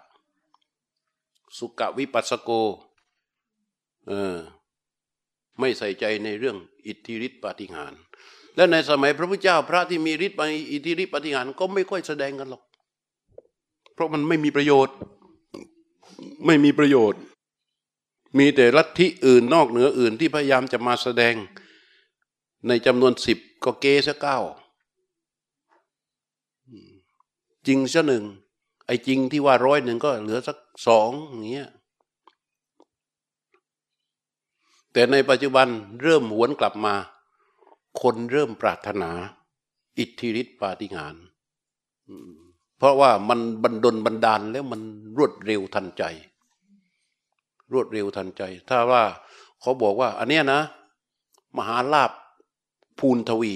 สุกะวิปัสสโกเออไม่ใส่ใจในเรื่องอิทธิฤทธิปาฏิหาริย์และในสมัยพระพุทธเจ้าพระที่มีฤทธิ์ปอิทธิฤทธิปาฏิหาริย์ก็ไม่ค่อยแสดงกันหรอก เพราะมันไม่มีประโยชน์ ไม่มีประโยชน์ มีแต่ลัทธิอื่นนอกเหนืออื่นที่พยายามจะมาแสดง ในจำนวนสิบก็เกซะเก้าจริงซะหนึ่งไอ้จริงที่ว่าร้อยหนึ่งก็เหลือสักสองอย่างเงี้ยแต่ในปัจจุบันเริ่มหวนกลับมา คนเริ่มปรารถนา อิทธิฤทธิปาฏิหาริย์ เพราะว่ามันบันดลบันดาลแล้วมันรวดเร็วทันใจ รวดเร็วทันใจ ถ้าว่าเขาบอกว่า อันเนี้ยนะ มหาลาภภูนทวี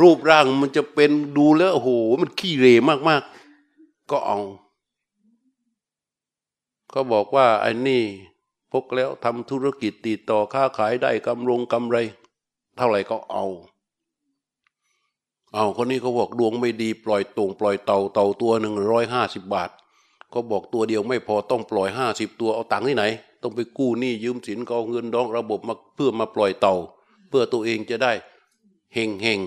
รูปร่างมันจะเป็นดูแล้วโอ้โหมันขี้เรมากๆ ก็เอาเขาบอกว่าไอ้นี่พกแล้วทำธุรกิจติดต่อค้าขายได้กำรงกำไร เท่าไหร่ก็เอา เอาคนนี้เขาบอกดวงไม่ดีปล่อยตรงปล่อยเต่าเต่าตัวหนึ่งร้อยห้าสิบบาทเขาบอกตัวเดียวไม่พอต้องปล่อยห้าสิบตัวเอาตังค์ที่ไหน ต้องไปกู้หนี้ยืมสินก็เอาเงินดองระบบมาเพื่อมาปล่อยเต่า เพื่อตัวเองจะได้เฮงเฮง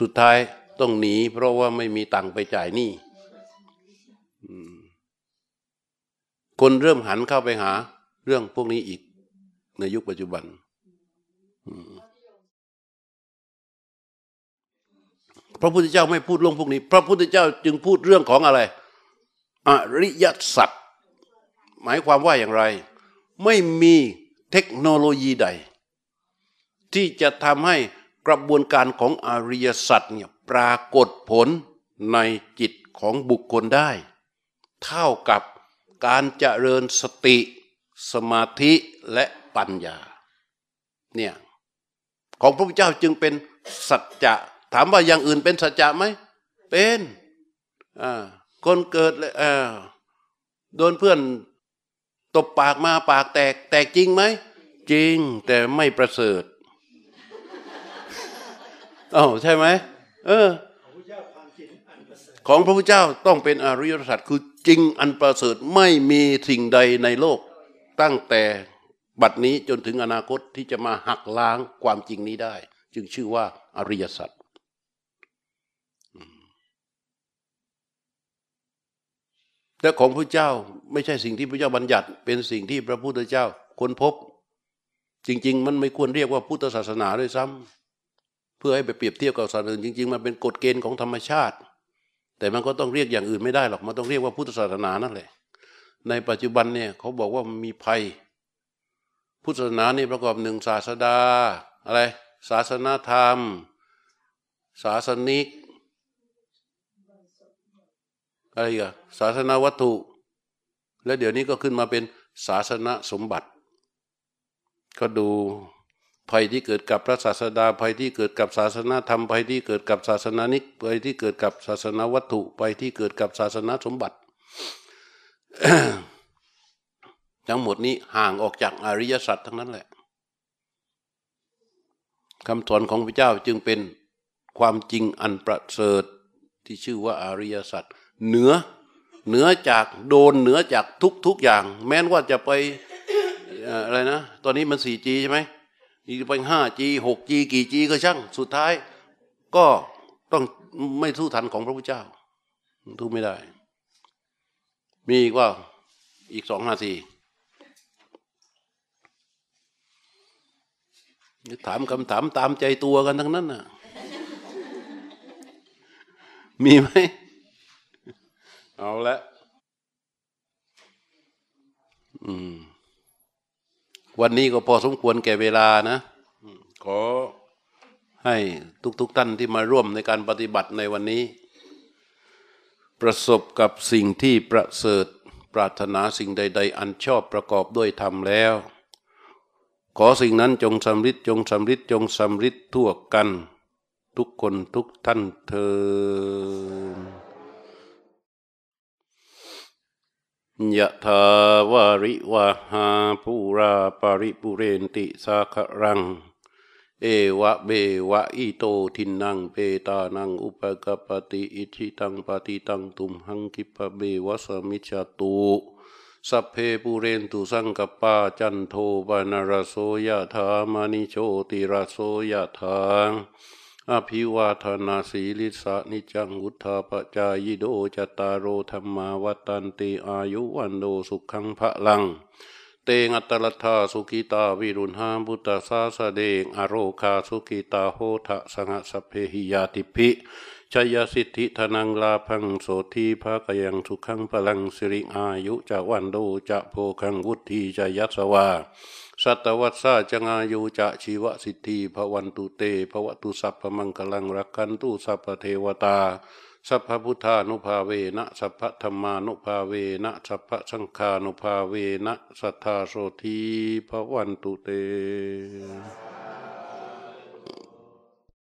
สุดท้ายต้องหนี เพราะว่าไม่มีตังค์ไปจ่ายหนี้คนเริ่มหันเข้าไปหา เรื่องพวกนี้อีกในยุคปัจจุบัน พระพุทธเจ้าไม่พูดเรื่องพวกนี้ พระพุทธเจ้าจึงพูดเรื่องของอะไร อริยสัจหมายความว่าอย่างไร ไม่มีเทคโนโลยีใด ที่จะทำให้กระบวนการของอริยสัจเนี่ยปรากฏผลในจิตของบุคคลได้ เท่ากับการเจริญสติ สมาธิและปัญญาเนี่ยของพระพุทธเจ้าจึงเป็นสัจจะ ถามว่าอย่างอื่นเป็นสัจจะไหม เป็นอ่าคนเกิดเลยอ่าโดนเพื่อนตบปากมาปากแตก แตกจริงไหม จริงแต่ไม่ประเสริฐอ้าวใช่ไหมเออ ของพระพุทธเจ้าต้องเป็นอริยสัจคือจริงอันประเสริฐไม่มีสิ่งใดในโลก ตั้งแต่บัดนี้จนถึงอนาคตที่จะมาหักล้างความจริงนี้ได้ จึงชื่อว่าอริยสัจ และของพระเจ้าไม่ใช่สิ่งที่พระเจ้าบัญญัติ เป็นสิ่งที่พระพุทธเจ้าค้นพบ จริง ๆ มันไม่ควรเรียกว่าพุทธศาสนาด้วยซ้ำเพื่อให้ไปเปรียบเทียบกับศาสนาอื่นจริง ๆ มันเป็นกฎเกณฑ์ของธรรมชาติ แต่มันก็ต้องเรียกอย่างอื่นไม่ได้หรอกมันต้องเรียกว่าพุทธศาสนานั่นแหละ ในปัจจุบันเนี่ยเขาบอกว่ามีภัย พุทธศาสนานี่ประกอบหนึ่งศาสดาอะไรศาสนาธรรม ศาสนิก อะไรอีกศาสนาวัตถุ และเดี๋ยวนี้ก็ขึ้นมาเป็นศาสนาสมบัติ ก็ดูภัยที่เกิดกับพระศาสดาภัยที่เกิดกับศาสนาธรรมภัยที่เกิดกับศาสนานิกภัยที่เกิดกับศาสนาวัตถุภัยที่เกิดกับศาสนาสมบัติ ทั้งหมดนี้ห่างออกจากอริยสัจทั้งนั้นแหละคำสอนของพระเจ้าจึงเป็นความจริงอันประเสริฐที่ชื่อว่าอริยสัจ เหนือเหนือจากโดนเหนือจากทุกทุกอย่าง แม้นว่าจะไปอะไรนะ ตอนนี้มัน 4G ใช่ไหมอีไป 5G 6G กี่ G ก็ช่าง สุดท้าย ก็ต้องไม่สู้ทันของพระพุทธเจ้าทู้ไม่ได้ มีอีกว่าอีกสองนาทีถามคำถามตามใจตัวกันทั้งนั้นน่ะ มีไหม เอาละอืม วันนี้ก็พอสมควรแก่เวลานะขอให้ทุกๆทท่านที่มาร่วมในการปฏิบัติในวันนี้ ประสบกับสิ่งที่ประเสริฐปรารถนาสิ่งใด ๆ อันชอบประกอบด้วยธรรมแล้ว ขอสิ่งนั้นจงสำริดจงสำริดจงสำริดทั่วกัน ทุกคนทุกท่านเธอ ยะถาวาริวาหาปูราปาริปุเรนติสาครัง เอวะเบวะอิโตทินังเปตานังอุปกปปติอิทิตังปฏิตังตุมหังคิปะเบวะสมิจตุสัพเพปุเรนตุสังกปาจันโทปนารโสยะธามณิโชติรโสยะธา อภิวาทนาสีลิสานิจังวุธาปจายโดจตารโรธรรมาวัตันติอายุวันโดสุขังพระลัง เตงัตตลัทธาสุกิตาวิรุณหาบุตตาสาสะเดงอโรคาสุกิตาโหทะสังหสเพหิยาติภิชยสิทธิธนังลาพังโสทีภาคยังสุขังพลังสิริอายุจะวันโดจะโพคังวุธีจะยัสวา สัตวัสซาจงอายุจะชีวสิทธิภวันตุเตภวตุสัพพมังคลังรักขันตุสัพพเทวตา สัพพพุทธานุภาเวนะสัพพธรรมานุภาเวนะสัพพสังฆานุภาเวนะสัทธาโสธีภวันตุเต